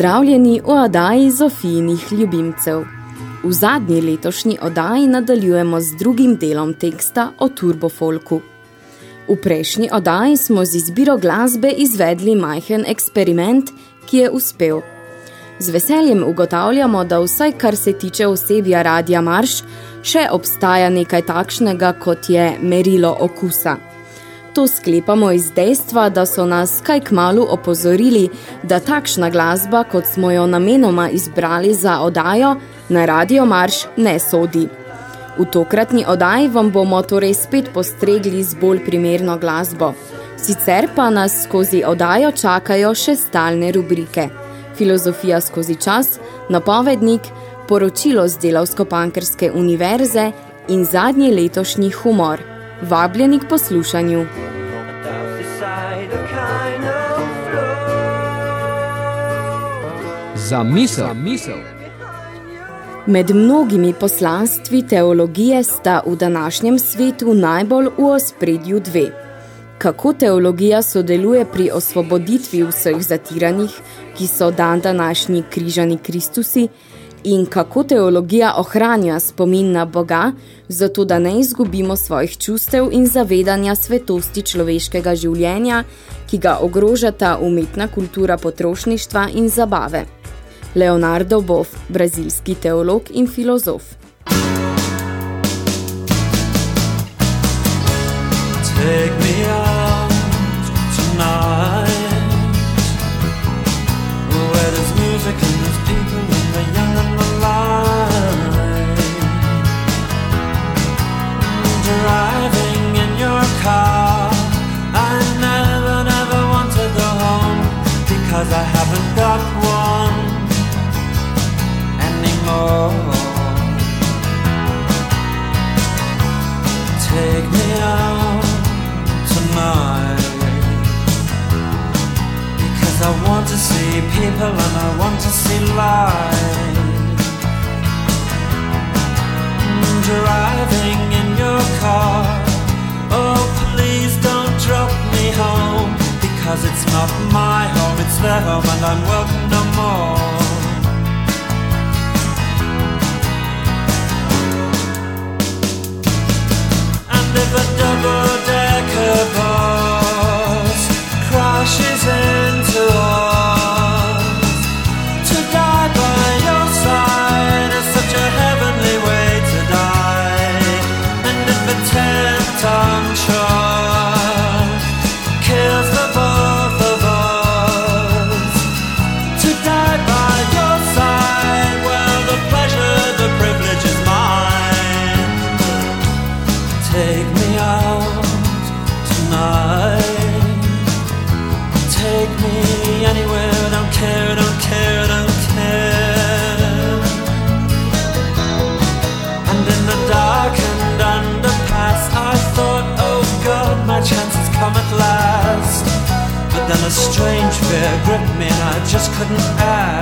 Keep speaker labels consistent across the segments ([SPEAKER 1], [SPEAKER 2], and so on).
[SPEAKER 1] Pozdravljeni v oddaji Zofijnih ljubimcev. V zadnji letošnji oddaji nadaljujemo z drugim delom teksta o turbofolku. V prejšnji oddaji smo z izbiro glasbe izvedli majhen eksperiment, ki je uspel. Z veseljem ugotavljamo, da vsaj kar se tiče osebja Radija Marš, še obstaja nekaj takšnega, kot je merilo okusa. To sklepamo iz dejstva, da so nas kaj kmalu opozorili, da takšna glasba, kot smo jo namenoma izbrali za odajo, na Radio Marš ne sodi. V tokratni odaji vam bomo torej spet postregli z bolj primerno glasbo. Sicer pa nas skozi odajo čakajo še stalne rubrike. Filozofija skozi čas, napovednik, poročilo z Delavsko-Pankrske univerze in zadnji letošnji humor – Vabljeni k poslušanju.
[SPEAKER 2] Za misel. Za misel.
[SPEAKER 1] Med mnogimi poslanstvi teologije sta v današnjem svetu najbolj v ospredju dve. Kako teologija sodeluje pri osvoboditvi vseh zatiranih, ki so dan današnji križani Kristusi, in kako teologija ohranja spomin na Boga, zato da ne izgubimo svojih čustev in zavedanja svetosti človeškega življenja, ki ga ogrožata umetna kultura potrošništva in zabave. Leonardo Boff, brazilski teolog in filozof.
[SPEAKER 3] People and I want to see light. Driving in your car. Oh please don't drop me home Because it's not my home, it's their home and I'm welcome no more. And if a double-decker bus crashes into us, grip me I just couldn't act.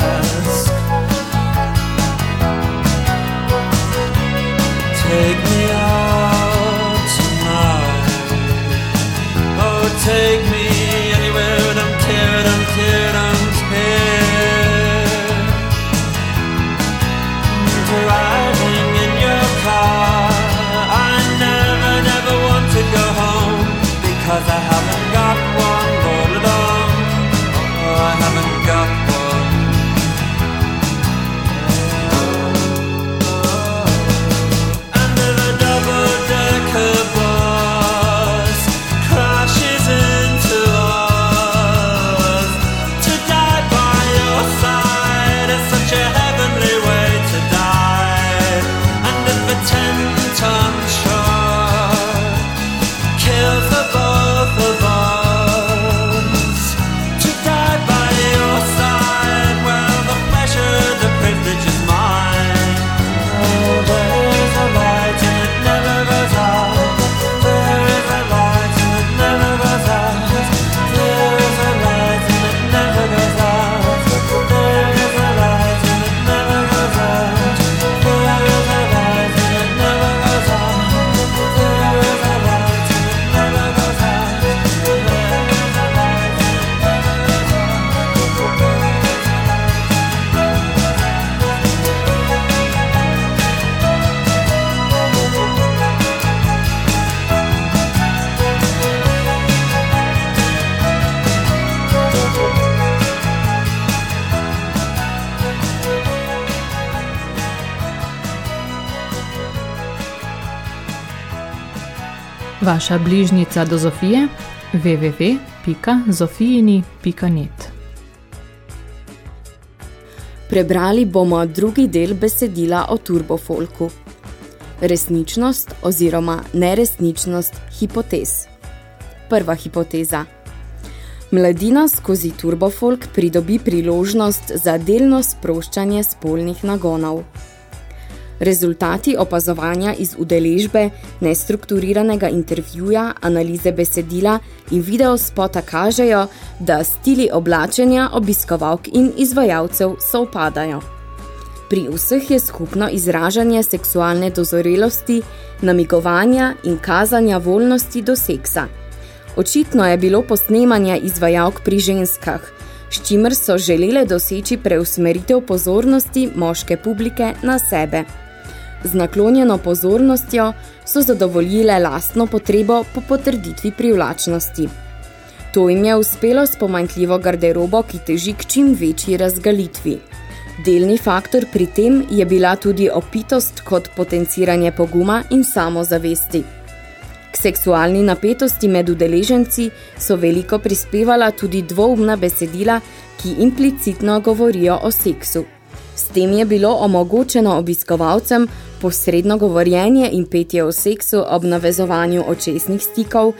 [SPEAKER 4] Vaša bližnica do Zofije www.zofijini.net
[SPEAKER 1] Prebrali bomo drugi del besedila o turbofolku. Resničnost oziroma neresničnost hipotez. Prva hipoteza. Mladina skozi turbofolk pridobi priložnost za delno sproščanje spolnih nagonov. Rezultati opazovanja iz udeležbe, nestrukturiranega intervjuja, analize besedila in videospota kažejo, da stili oblačenja obiskovalk in izvajalcev sovpadajo. Pri vseh je skupno izražanje seksualne dozorelosti, namigovanja in kazanja voljnosti do seksa. Očitno je bilo posnemanje izvajalk pri ženskah, s čimer so želele doseči preusmeritev pozornosti moške publike na sebe. Z naklonjeno pozornostjo so zadovoljile lastno potrebo po potrditvi privlačnosti. To jim je uspelo s pomanjkljivo garderobo, ki teži k čim večji razgalitvi. Delni faktor pri tem je bila tudi opitost kot potenciranje poguma in samozavesti. K seksualni napetosti med udeleženci so veliko prispevala tudi dvoumna besedila, ki implicitno govorijo o seksu. S tem je bilo omogočeno obiskovalcem posredno govorjenje in petje o seksu ob navezovanju očesnih stikov,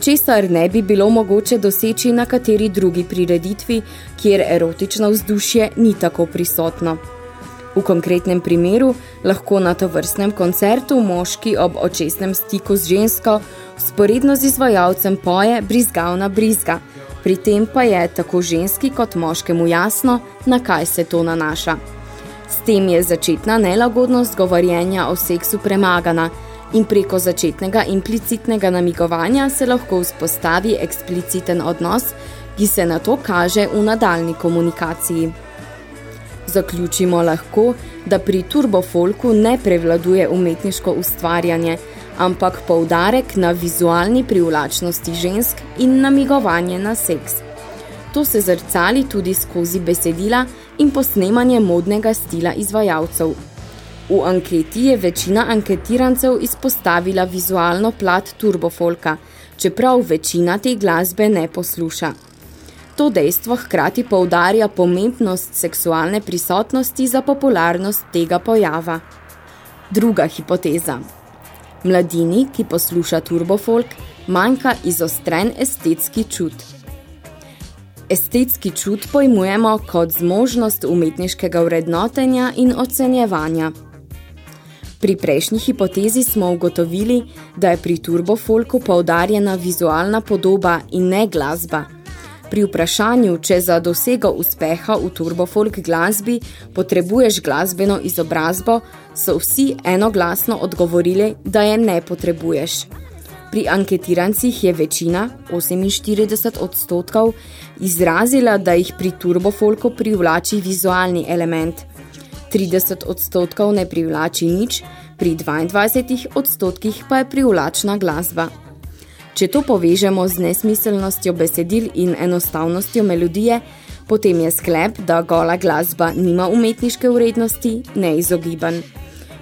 [SPEAKER 1] česar ne bi bilo mogoče doseči na kateri drugi prireditvi, kjer erotično vzdušje ni tako prisotno. V konkretnem primeru lahko na tovrstnem koncertu moški ob očesnem stiku z žensko sporedno z izvajalcem poje brizgavna brizga, pri tem pa je tako ženski kot moškemu jasno, na kaj se to nanaša. S tem je začetna nelagodnost govorjenja o seksu premagana in preko začetnega implicitnega namigovanja se lahko vzpostavi ekspliciten odnos, ki se na to kaže v nadaljni komunikaciji. Zaključimo lahko, da pri turbofolku ne prevladuje umetniško ustvarjanje, ampak poudarek na vizualni privlačnosti žensk in namigovanje na seks. To se zrcali tudi skozi besedila, in posnemanje modnega stila izvajalcev. V anketi je večina anketirancev izpostavila vizualno plat turbofolka, čeprav večina te glasbe ne posluša. To dejstvo hkrati poudarja pomembnost seksualne prisotnosti za popularnost tega pojava. Druga hipoteza. Mladini, ki posluša turbofolk, manjka izostren estetski čut. Estetski čut pojmujemo kot zmožnost umetniškega vrednotenja in ocenjevanja. Pri prejšnji hipotezi smo ugotovili, da je pri turbofolku poudarjena vizualna podoba in ne glasba. Pri vprašanju, če za dosego uspeha v turbofolk glasbi potrebuješ glasbeno izobrazbo, so vsi enoglasno odgovorili, da je ne potrebuješ. Pri anketirancih je večina, 48 odstotkov, izrazila, da jih pri turbofolku privlači vizualni element. 30 odstotkov ne privlači nič, pri 22 odstotkih pa je privlačna glasba. Če to povežemo z nesmiselnostjo besedil in enostavnostjo melodije, potem je sklep, da gola glasba nima umetniške vrednosti, neizogiban.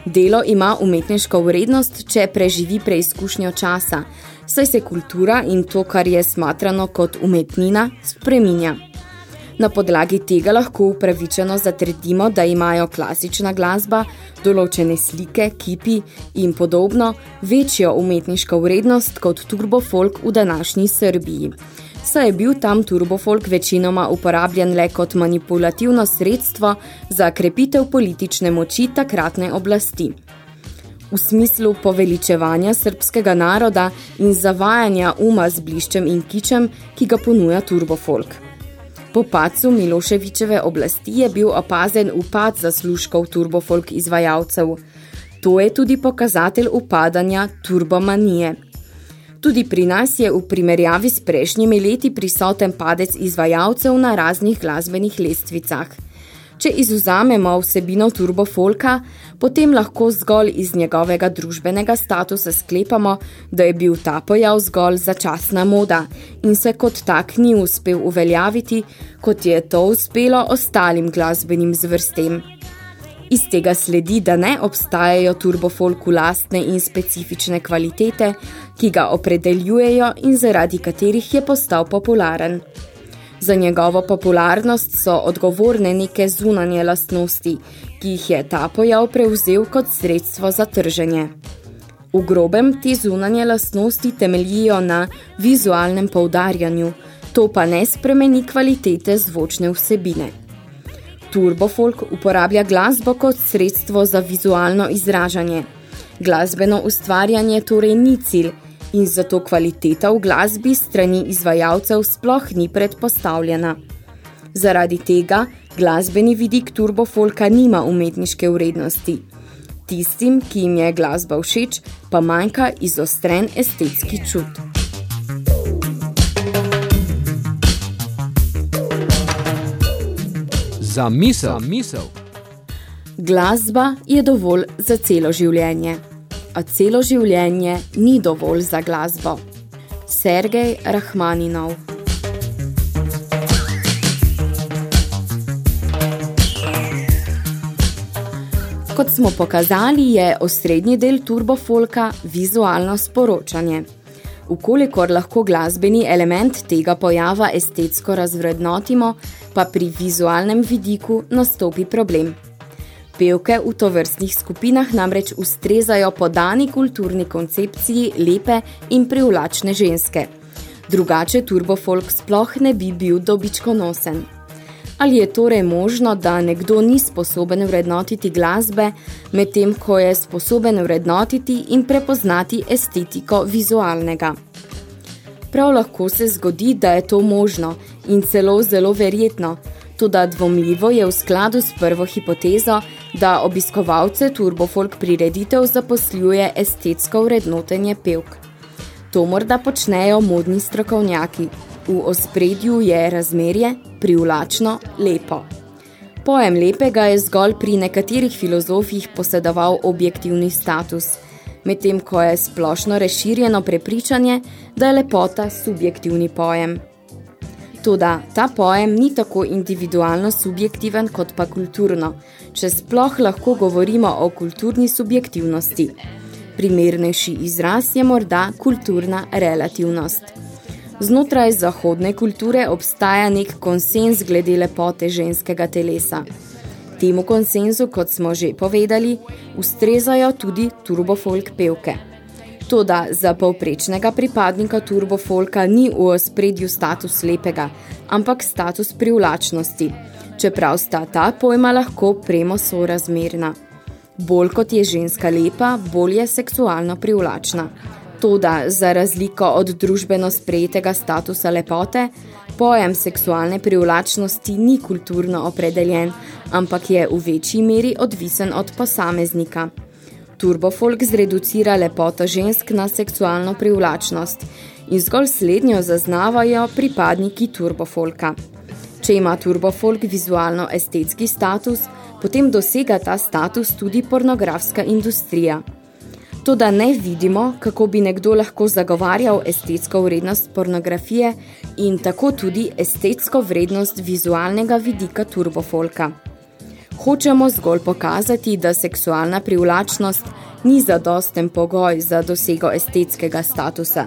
[SPEAKER 1] Delo ima umetniško vrednost, če preživi preizkušnjo časa, saj se kultura in to, kar je smatrano kot umetnina, spreminja. Na podlagi tega lahko upravičeno zatrdimo, da imajo klasična glasba, določene slike, kipi in podobno večjo umetniško vrednost kot turbofolk v današnji Srbiji saj je bil tam turbofolk večinoma uporabljen le kot manipulativno sredstvo za krepitev politične moči takratne oblasti. V smislu poveličevanja srpskega naroda in zavajanja uma z bliščem in kičem, ki ga ponuja turbofolk. Po pacu Miloševičeve oblasti je bil opazen upad zaslužkov turbofolk izvajalcev. To je tudi pokazatelj upadanja turbomanije. Tudi pri nas je v primerjavi s prejšnjimi leti prisoten padec izvajalcev na raznih glasbenih lestvicah. Če izuzamemo vsebino turbofolka, potem lahko zgolj iz njegovega družbenega statusa sklepamo, da je bil ta pojav zgolj začasna moda in se kot tak ni uspel uveljaviti, kot je to uspelo ostalim glasbenim zvrstem. Iz tega sledi, da ne obstajajo turbofolku lastne in specifične kvalitete, ki ga opredeljujejo in zaradi katerih je postal popularen. Za njegovo popularnost so odgovorne neke zunanje lastnosti, ki jih je ta pojav prevzel kot sredstvo za trženje. V grobem te zunanje lastnosti temeljijo na vizualnem poudarjanju, to pa ne spremeni kvalitete zvočne vsebine. Turbofolk uporablja glasbo kot sredstvo za vizualno izražanje. Glasbeno ustvarjanje torej ni cilj in zato kvaliteta v glasbi strani izvajalcev sploh ni predpostavljena. Zaradi tega glasbeni vidik turbofolka nima umetniške vrednosti. Tistim, ki jim je glasba všeč, pa manjka izostren estetski čut.
[SPEAKER 2] Za misel. Za misel.
[SPEAKER 1] Glasba je dovolj za celo življenje, a celo življenje ni dovolj za glasbo. Sergej Rahmaninov Kot smo pokazali, je osrednji del turbofolka vizualno sporočanje. Ukolikor lahko glasbeni element tega pojava estetsko razvrednotimo, pa pri vizualnem vidiku nastopi problem. Pevke v tovrstnih skupinah namreč ustrezajo podani kulturni koncepciji lepe in privlačne ženske. Drugače turbofolk sploh ne bi bil dobičkonosen. Ali je torej možno, da nekdo ni sposoben vrednotiti glasbe, medtem ko je sposoben vrednotiti in prepoznati estetiko vizualnega? Prav lahko se zgodi, da je to možno in celo zelo verjetno, toda dvomljivo je v skladu s prvo hipotezo, da obiskovalce turbofolk prireditev zaposljuje estetsko vrednotenje pevk. To morda počnejo modni strokovnjaki, V ospredju je razmerje, privlačno, lepo. Pojem lepega je zgolj pri nekaterih filozofih posedoval objektivni status, medtem ko je splošno reširjeno prepričanje, da je lepota subjektivni pojem. Toda ta pojem ni tako individualno subjektiven kot pa kulturno, če sploh lahko govorimo o kulturni subjektivnosti. Primernejši izraz je morda kulturna relativnost. Znotraj zahodne kulture obstaja nek konsens glede lepote ženskega telesa. Temu konsenzu, kot smo že povedali, ustrezajo tudi turbofolk pevke. Toda za povprečnega pripadnika turbofolka ni v ospredju status lepega, ampak status privlačnosti, čeprav sta ta pojma lahko premo sorazmerna. Bolj kot je ženska lepa, bolj je seksualno privlačna. Toda za razliko od družbeno sprejetega statusa lepote, pojem seksualne privlačnosti ni kulturno opredeljen, ampak je v večji meri odvisen od posameznika. Turbofolk zreducira lepoto žensk na seksualno privlačnost in zgolj slednjo zaznavajo pripadniki turbofolka. Če ima turbofolk vizualno-estetski status, potem dosega ta status tudi pornografska industrija. To, da ne vidimo, kako bi nekdo lahko zagovarjal estetsko vrednost pornografije in tako tudi estetsko vrednost vizualnega vidika turbofolka. Hočemo zgolj pokazati, da seksualna privlačnost ni zadosten pogoj za dosego estetskega statusa.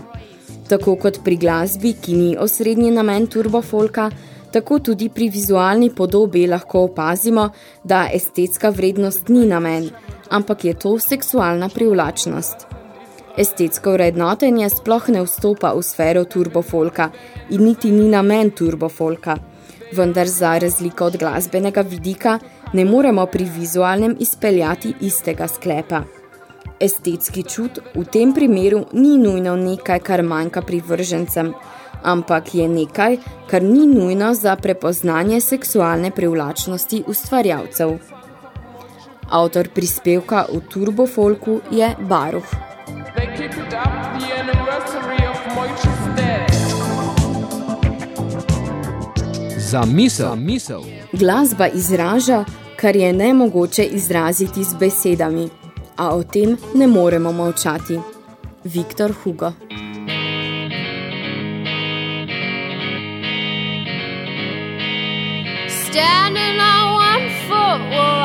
[SPEAKER 1] Tako kot pri glasbi, ki ni osrednji namen turbofolka, tako tudi pri vizualni podobi lahko opazimo, da estetska vrednost ni namen, ampak je to seksualna privlačnost. Estetsko vrednotenje sploh ne vstopa v sfero turbofolka in niti ni namen turbofolka, vendar za razliko od glasbenega vidika ne moremo pri vizualnem izpeljati istega sklepa. Estetski čut v tem primeru ni nujno nekaj, kar manjka privržencem, ampak je nekaj, kar ni nujno za prepoznanje seksualne privlačnosti ustvarjavcev. Avtor prispevka v Turbofolku je Baruch.
[SPEAKER 2] Za misel. Za misel.
[SPEAKER 1] Glasba izraža, kar je nemogoče izraziti z besedami, a o tem ne moremo molčati. Viktor Hugo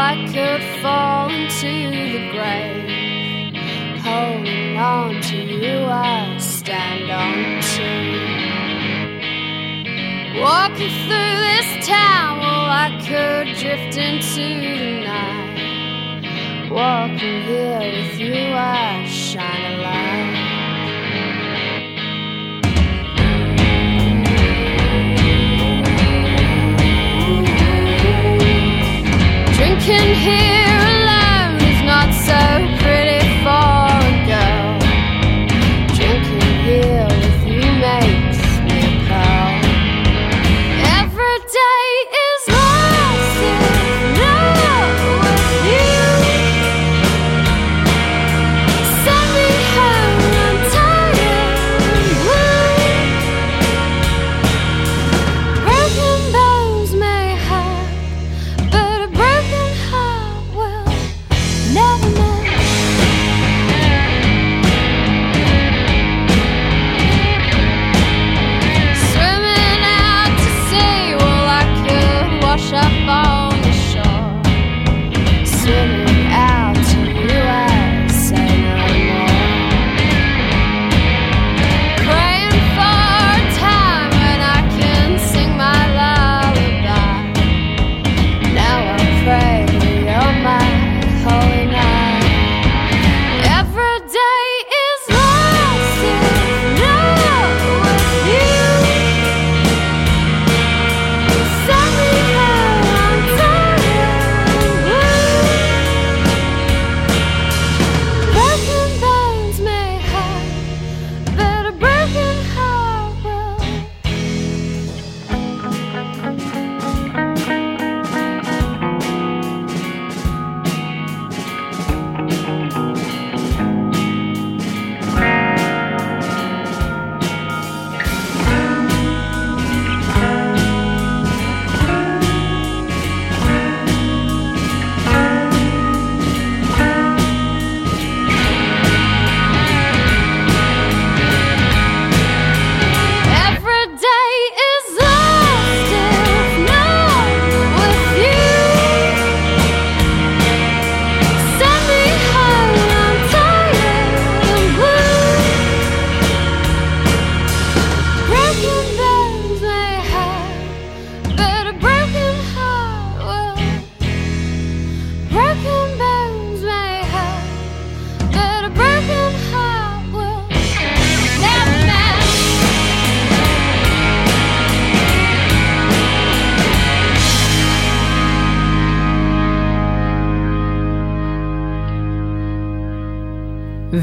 [SPEAKER 5] I could fall into the grave. Holding on to you, I stand on two. Walking through this town, well, I could drift into the night. Walking here with you, I shine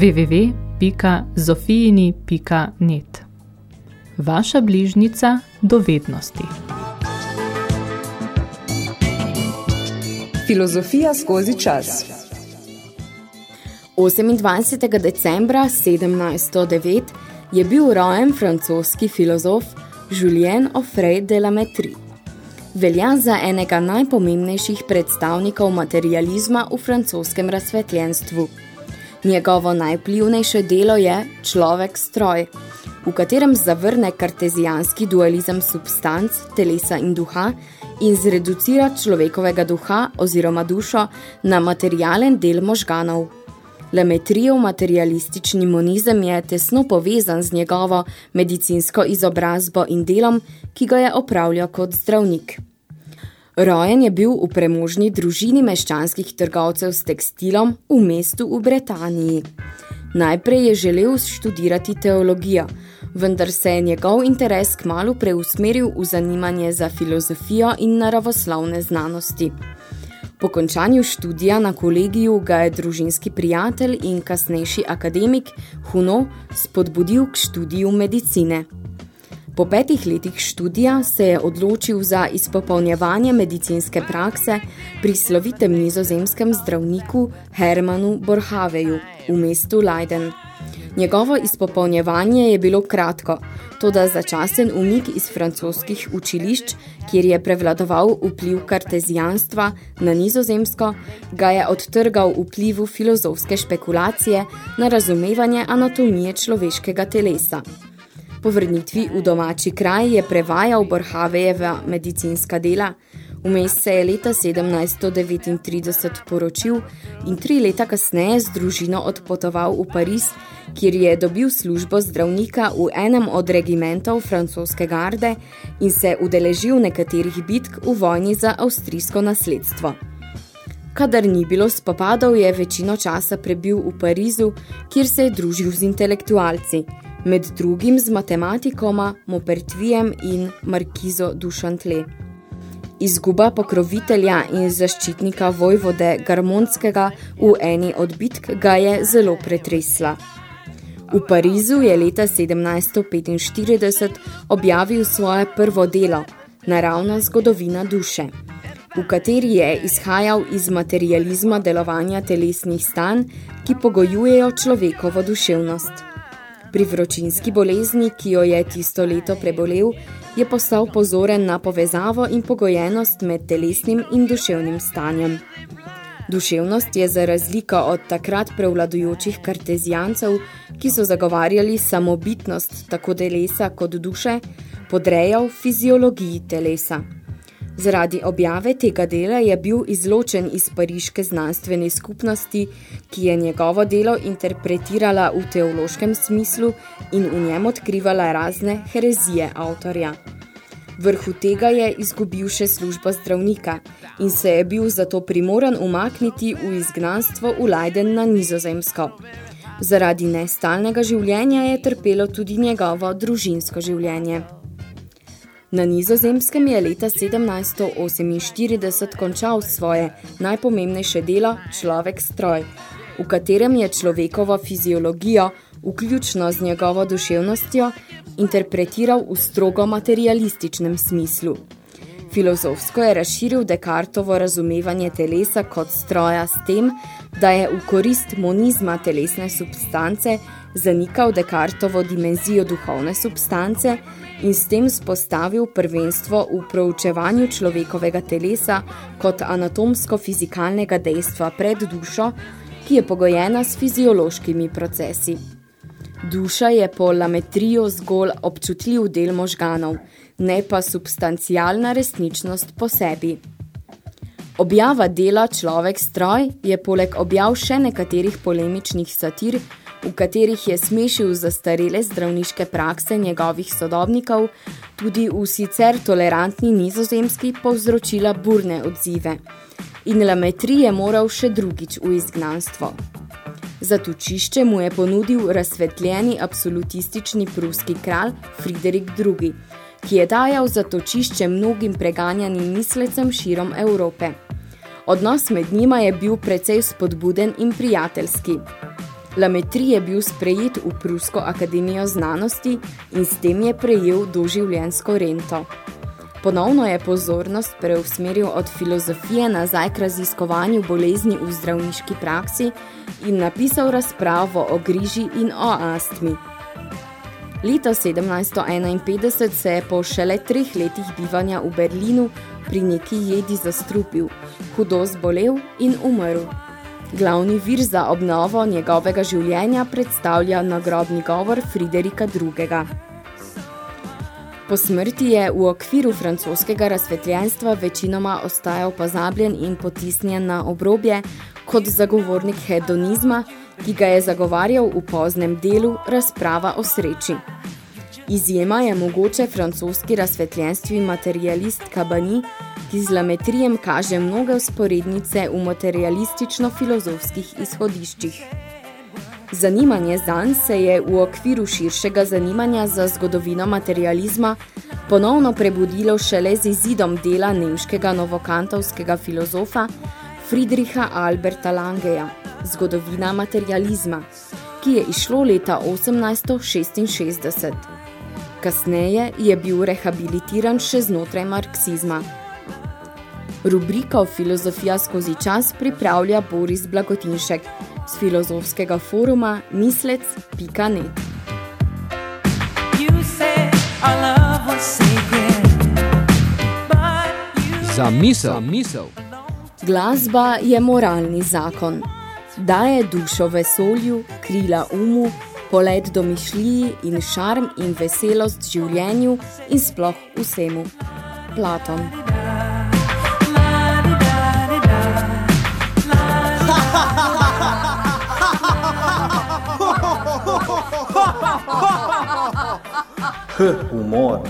[SPEAKER 4] www.zofijini.net Vaša bližnica dovednosti.
[SPEAKER 6] Filozofija skozi čas.
[SPEAKER 1] 28. decembra 1709 je bil rojen francoski filozof Julien Offray de la Métrie. Velja za enega najpomembnejših predstavnikov materializma v francoskem razsvetljenstvu. Njegovo najvplivnejše delo je Človek-stroj, v katerem zavrne kartezijanski dualizem substanc, telesa in duha in zreducira človekovega duha oziroma dušo na materialen del možganov. Lemetrijev materialistični monizem je tesno povezan z njegovo medicinsko izobrazbo in delom, ki ga je opravljal kot zdravnik. Rojen je bil v premožni družini meščanskih trgovcev s tekstilom v mestu v Bretaniji. Najprej je želel študirati teologijo, vendar se je njegov interes kmalu preusmeril v zanimanje za filozofijo in naravoslovne znanosti. Po končanju študija na kolegiju ga je družinski prijatelj in kasnejši akademik Huno spodbudil k študiju medicine. Po petih letih študija se je odločil za izpopolnjevanje medicinske prakse pri slovitem nizozemskem zdravniku Hermanu Borhaveju v mestu Leiden. Njegovo izpopolnjevanje je bilo kratko, toda začasen umik iz francoskih učilišč, kjer je prevladoval vpliv kartezijanstva na nizozemsko, ga je odtrgal vplivu filozofske špekulacije na razumevanje anatomije človeškega telesa. Po vrnitvi v domači kraj je prevajal Borhavejeva medicinska dela, Vmes se je leta 1739 poročil in tri leta kasneje z družino odpotoval v Pariz, kjer je dobil službo zdravnika v enem od regimentov francoske garde in se udeležil nekaterih bitk v vojni za avstrijsko nasledstvo. Kadar ni bilo spopadov, je večino časa prebil v Parizu, kjer se je družil z intelektualci, med drugim z matematikoma Maupertuisem in Markizo Duchantle. Izguba pokrovitelja in zaščitnika vojvode Garmonskega v eni od bitk ga je zelo pretresla. V Parizu je leta 1745 objavil svoje prvo delo, Naravna zgodovina duše v kateri je izhajal iz materializma delovanja telesnih stanj, ki pogojujejo človekovo duševnost. Pri vročinski bolezni, ki jo je tisto leto prebolel, je postal pozoren na povezavo in pogojenost med telesnim in duševnim stanjem. Duševnost je za razliko od takrat prevladujočih kartezijancev, ki so zagovarjali samobitnost tako telesa kot duše, podrejal fiziologiji telesa. Zaradi objave tega dela je bil izločen iz pariške znanstvene skupnosti, ki je njegovo delo interpretirala v teološkem smislu in v njem odkrivala razne herezije avtorja. Vrhu tega je izgubil še službo zdravnika in se je bil zato primoran umakniti v izgnanstvo v Leiden na nizozemsko. Zaradi nestalnega življenja je trpelo tudi njegovo družinsko življenje. Na nizozemskem je leta 1748 končal svoje najpomembnejše delo Človek stroj, v katerem je človekovo fiziologijo, vključno z njegovo duševnostjo, interpretiral v strogo materialističnem smislu. Filozofsko je razširil Descartovo razumevanje telesa kot stroja s tem, da je v korist monizma telesne substance zanikal Descartovo dimenzijo duhovne substance in s tem spostavil prvenstvo v proučevanju človekovega telesa kot anatomsko-fizikalnega dejstva pred dušo, ki je pogojena s fiziološkimi procesi. Duša je po lametriju zgolj občutljiv del možganov, ne pa substancialna resničnost po sebi. Objava dela Človek stroj je poleg objav še nekaterih polemičnih satir v katerih je smešil zastarele zdravniške prakse njegovih sodobnikov, tudi v sicer tolerantni nizozemski povzročila burne odzive. In Lametri je moral še drugič v izgnanstvo. Zatočišče mu je ponudil razsvetljeni absolutistični pruski kralj Friderik II., ki je dajal zatočišče mnogim preganjanim mislecem širom Evrope. Odnos med njima je bil precej spodbuden in prijateljski. Lametri je bil sprejet v Prusko akademijo znanosti in s tem je prejel doživljensko rento. Ponovno je pozornost preusmeril od filozofije nazaj k raziskovanju bolezni v zdravniški praksi in napisal razpravo o griži in o astmi. Leta 1751 se je po šele treh letih bivanja v Berlinu pri neki jedi zastrupil, hudo zbolel in umrl. Glavni vir za obnovo njegovega življenja predstavlja nagrobni govor Friderika II. Po smrti je v okviru francoskega razsvetljenstva večinoma ostajal pozabljen in potisnjen na obrobje kot zagovornik hedonizma, ki ga je zagovarjal v poznem delu razprava o sreči. Izjema je mogoče francoski razsvetljenstvi materialist Kabani, ki z lametrijem kaže mnoge usporednice v materialistično-filozofskih izhodiščih. Zanimanje zanj se je v okviru širšega zanimanja za zgodovino materializma ponovno prebudilo šele z izidom dela nemškega novokantovskega filozofa Friedricha Alberta Langeja, Zgodovina materializma, ki je išlo leta 1866. Kasneje je bil rehabilitiran še znotraj marksizma. Rubriko Filozofija skozi čas pripravlja Boris Blagotinšek z filozofskega foruma mislec.net.
[SPEAKER 2] Za misel, misel.
[SPEAKER 1] Glasba je moralni zakon. Daje dušo vesolju, krila umu, polet domišljiji in šarm in veselost življenju in sploh vsemu. Platon.
[SPEAKER 7] Humor.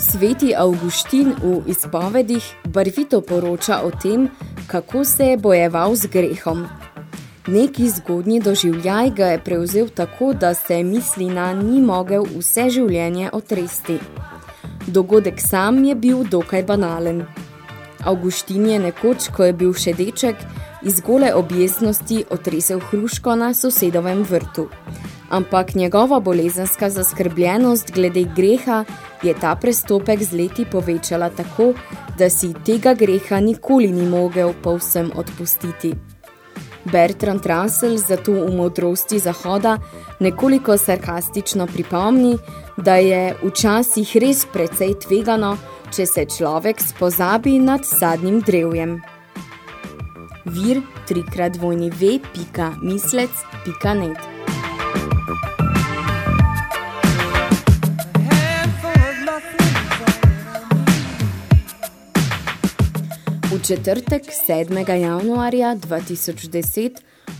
[SPEAKER 1] Sveti Avguštin v izpovedih barvito poroča o tem, kako se je bojeval z grehom, Neki zgodnji doživljaj ga je prevzel tako, da se mislina ni mogel vse življenje otresti. Dogodek sam je bil dokaj banalen. Avguštin je nekoč, ko je bil še deček, iz gole objesnosti otresel hruško na sosedovem vrtu. Ampak njegova bolezenska zaskrbljenost glede greha je ta prestopek z leti povečala tako, da si tega greha nikoli ni mogel povsem odpustiti. Bertrand Russell zato v modrosti Zahoda nekoliko sarkastično pripomni, da je včasih res precej tvegano, če se človek spozabi nad sadnim drevjem. Vir trikrat dvojni v.mislec.net V četrtek 7. januarja 2010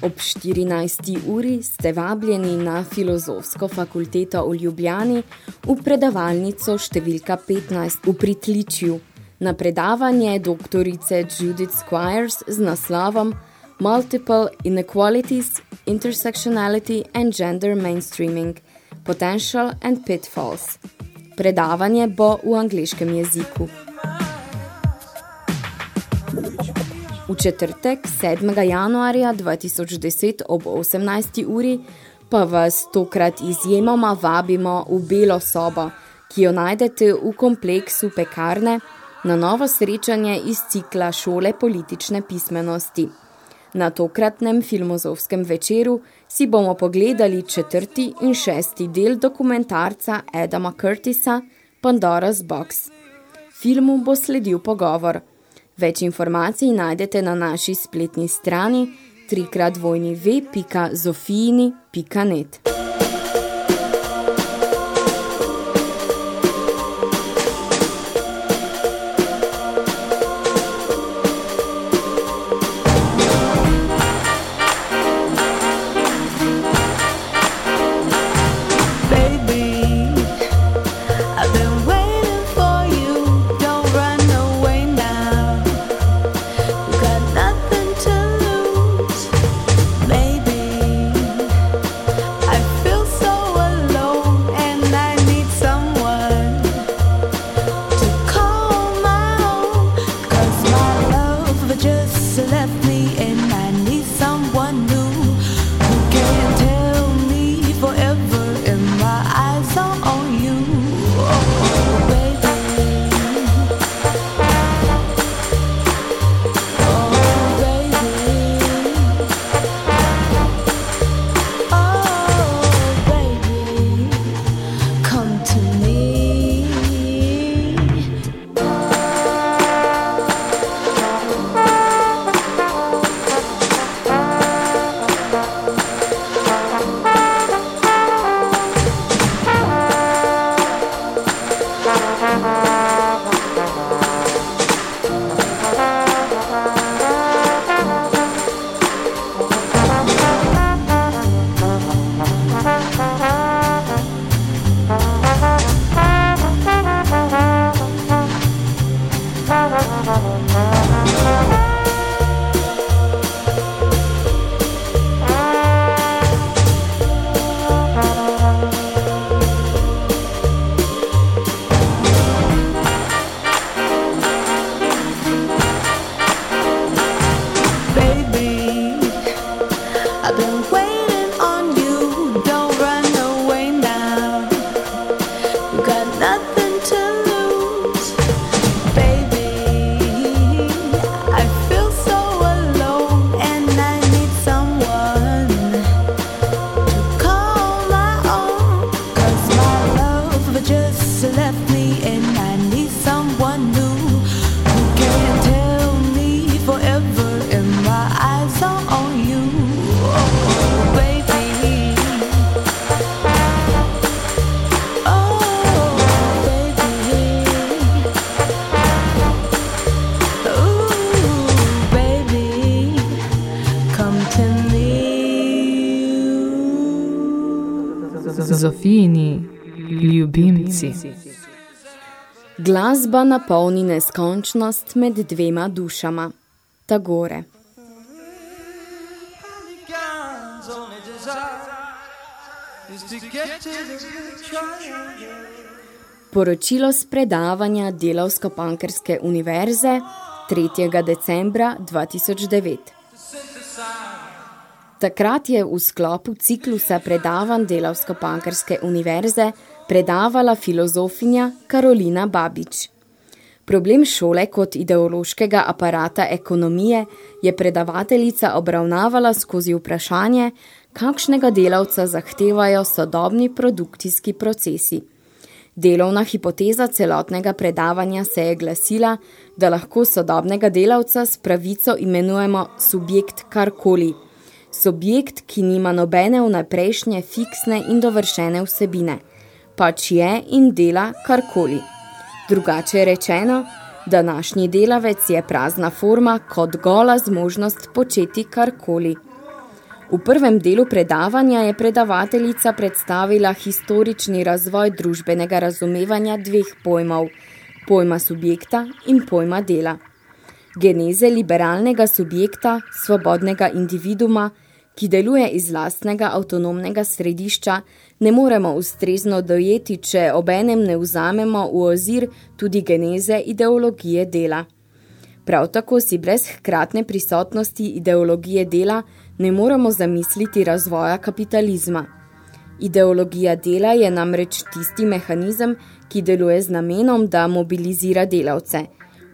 [SPEAKER 1] ob 14. uri ste vabljeni na Filozofsko fakulteto v Ljubljani v predavalnico številka 15 v Pritličju na predavanje doktorice Judith Squires z naslovom Multiple Inequalities, Intersectionality and Gender Mainstreaming – Potential and Pitfalls. Predavanje bo v angliškem jeziku. V četrtek 7. januarja 2010 ob 18. uri pa vas tokrat izjemoma vabimo v Belo sobo, ki jo najdete v kompleksu pekarne na novo srečanje iz cikla šole politične pismenosti. Na tokratnem filmozovskem večeru si bomo pogledali četrti in šesti del dokumentarca Adama Curtisa Pandora's Box. Filmu bo sledil pogovor. Več informacij najdete na naši spletni strani www.zofijini.net. Glasba napolni neskončnost med dvema dušama. Tagore. Poročilo z predavanja Delavsko-Pankerske univerze 3. decembra 2009. Takrat je v sklopu ciklusa predavanj Delavsko-Pankerske univerze predavala filozofinja Karolina Babič. Problem šole kot ideološkega aparata ekonomije je predavateljica obravnavala skozi vprašanje, kakšnega delavca zahtevajo sodobni produkcijski procesi. Delovna hipoteza celotnega predavanja se je glasila, da lahko sodobnega delavca s pravico imenujemo subjekt karkoli. Subjekt, ki nima nobene vnaprejšnje fiksne in dovršene vsebine, pač je in dela karkoli. Drugače rečeno, današnji delavec je prazna forma kot gola zmožnost početi karkoli. V prvem delu predavanja je predavateljica predstavila historični razvoj družbenega razumevanja dveh pojmov, pojma subjekta in pojma dela. Geneze liberalnega subjekta, svobodnega individuma, ki deluje iz lastnega avtonomnega središča, ne moremo ustrezno dojeti, če obenem ne vzamemo v ozir tudi geneze ideologije dela. Prav tako si brez hkratne prisotnosti ideologije dela ne moremo zamisliti razvoja kapitalizma. Ideologija dela je namreč tisti mehanizem, ki deluje z namenom, da mobilizira delavce,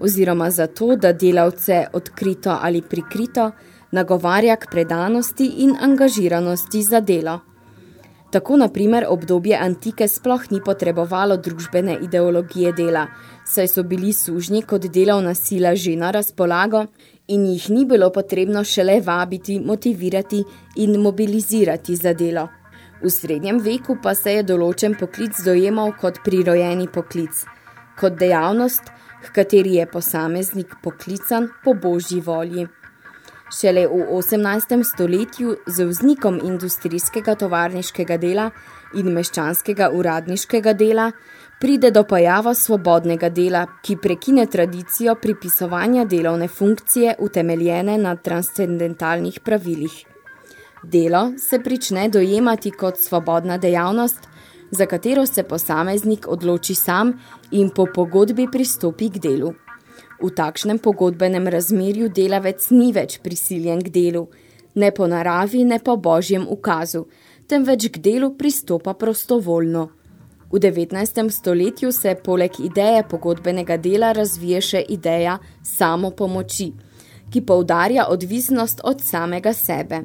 [SPEAKER 1] oziroma zato, da delavce odkrito ali prikrito nagovarja k predanosti in angažiranosti za delo. Tako na primer obdobje antike sploh ni potrebovalo družbene ideologije dela, saj so bili sužnji kot delovna sila že na razpolago in jih ni bilo potrebno šele vabiti, motivirati in mobilizirati za delo. V srednjem veku pa se je določen poklic dojemal kot prirojeni poklic, kot dejavnost, h kateri je posameznik poklican po božji volji. Šele v 18. stoletju z vznikom industrijskega tovarniškega dela in meščanskega uradniškega dela pride do pojava svobodnega dela, ki prekine tradicijo pripisovanja delovne funkcije utemeljene na transcendentalnih pravilih. Delo se prične dojemati kot svobodna dejavnost, za katero se posameznik odloči sam in po pogodbi pristopi k delu. V takšnem pogodbenem razmerju delavec ni več prisiljen k delu, ne po naravi, ne po božjem ukazu, temveč k delu pristopa prostovoljno. V 19. stoletju se poleg ideje pogodbenega dela razvije še ideja samopomoči, ki poudarja odvisnost od samega sebe.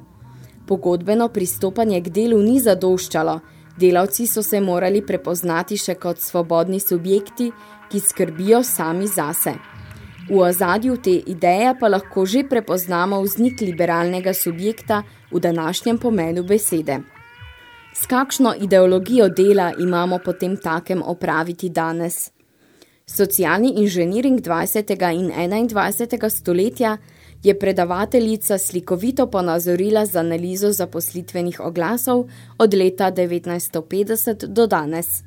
[SPEAKER 1] Pogodbeno pristopanje k delu ni zadoščalo, delavci so se morali prepoznati še kot svobodni subjekti, ki skrbijo sami zase. V ozadju te ideje pa lahko že prepoznamo vznik liberalnega subjekta v današnjem pomenu besede. S kakšno ideologijo dela imamo potem takem opraviti danes? Socialni inženiring 20. in 21. stoletja je predavateljica slikovito ponazorila z analizo zaposlitvenih oglasov od leta 1950 do danes.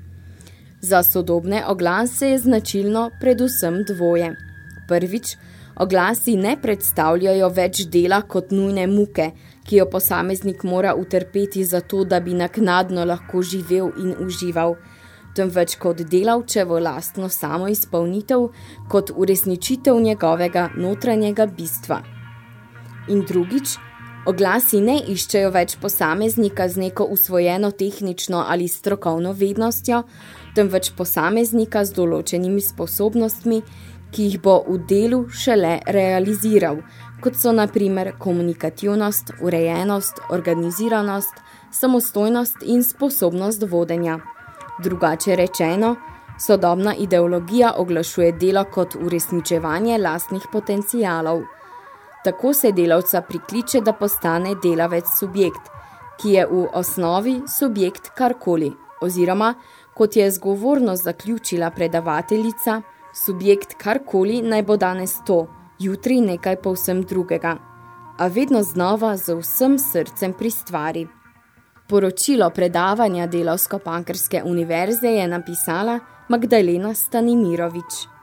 [SPEAKER 1] Za sodobne oglase je značilno predvsem dvoje. Prvič, oglasi ne predstavljajo več dela kot nujne muke, ki jo posameznik mora utrpeti za to, da bi naknadno lahko živel in užival, temveč kot delavčevo lastno samo izpolnitev, kot uresničitev njegovega notranjega bistva. In drugič, oglasi ne iščejo več posameznika z neko usvojeno tehnično ali strokovno vednostjo, temveč posameznika z določenimi sposobnostmi, ki jih bo v delu šele realiziral, kot so na primer komunikativnost, urejenost, organiziranost, samostojnost in sposobnost vodenja. Drugače rečeno, sodobna ideologija oglašuje delo kot uresničevanje lastnih potencialov. Tako se delavca prikliče, da postane delavec subjekt, ki je v osnovi subjekt karkoli, oziroma, kot je zgovorno zaključila predavateljica, subjekt karkoli naj bo danes to, jutri nekaj povsem drugega, a vedno znova z vsem srcem pri stvari.
[SPEAKER 8] Poročilo predavanja Delovsko-Pankrske univerze je napisala Magdalena Stanimirovič.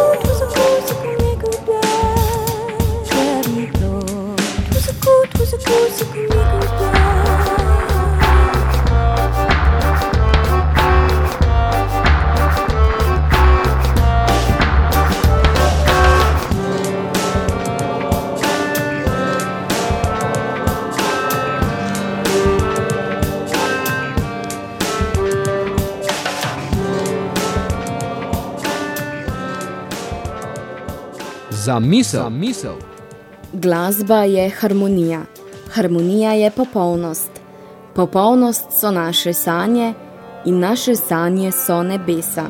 [SPEAKER 8] Thank you.
[SPEAKER 2] Za misel. Za misel.
[SPEAKER 8] Glasba je harmonija. Harmonija je popolnost. Popolnost so naše sanje in naše sanje so nebesa.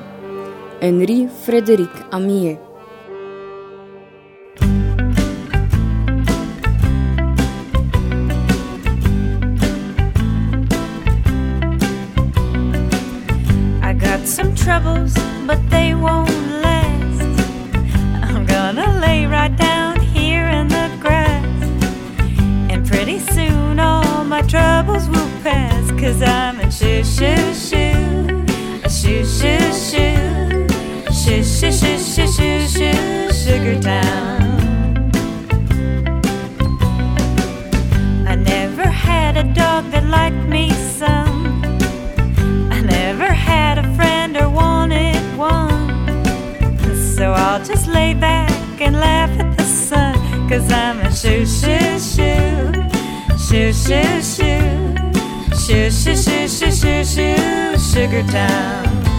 [SPEAKER 8] Henri Frederic Amier
[SPEAKER 9] Cause I'm a shoo shoo shoo. Shoo shoo shoo. Shoo shoo shoo shoo shoo shoo. Sugar town.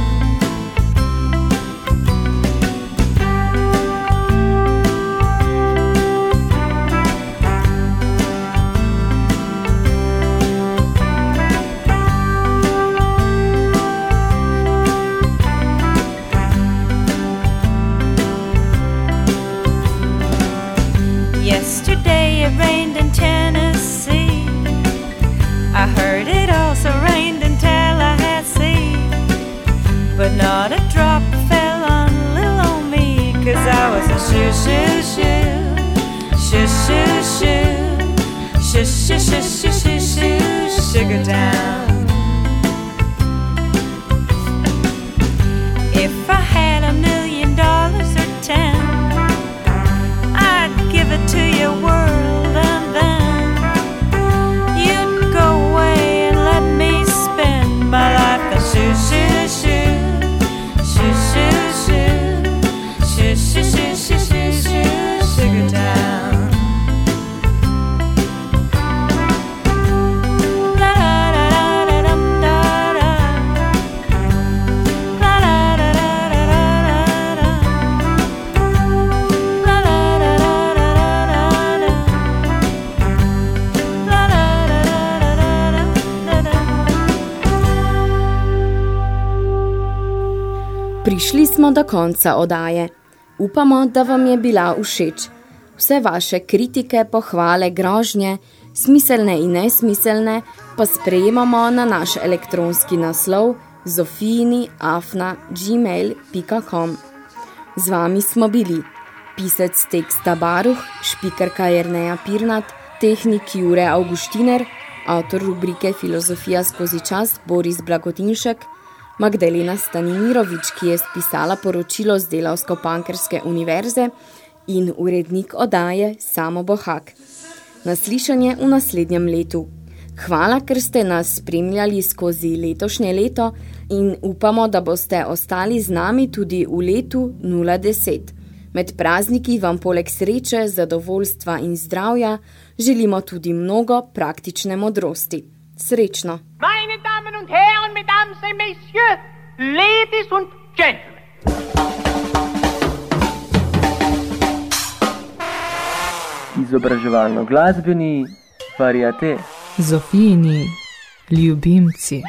[SPEAKER 9] Sugar down. If I had a million dollars or ten, I'd give it to your world
[SPEAKER 1] Prišli smo do konca odaje. Upamo, da vam je bila všeč. Vse vaše kritike, pohvale, grožnje, smiselne in nesmiselne, pa sprejemamo na naš elektronski naslov zofijini.afna.gmail.com Z vami smo bili pisec teksta Baruh, špikerka Jerneja Pirnat, tehnik Jure Augustiner, avtor rubrike Filozofija skozi čas Boris Blagotinšek, Magdalena Stanimirovič, ki je spisala poročilo z Delavsko-Pankerske univerze in urednik odaje Samo Bohak. Naslišanje v naslednjem letu. Hvala, ker ste nas spremljali skozi letošnje leto in upamo, da boste ostali z nami tudi v letu 010. Med prazniki vam poleg sreče, zadovoljstva in zdravja želimo tudi mnogo praktične modrosti. Srečno!
[SPEAKER 10] Meine Damen und Herren, Mesdames et Messieurs, Ladies und Gentlemen.
[SPEAKER 7] Izobraževalno glasbeni variate.
[SPEAKER 4] Zofijini ljubimci.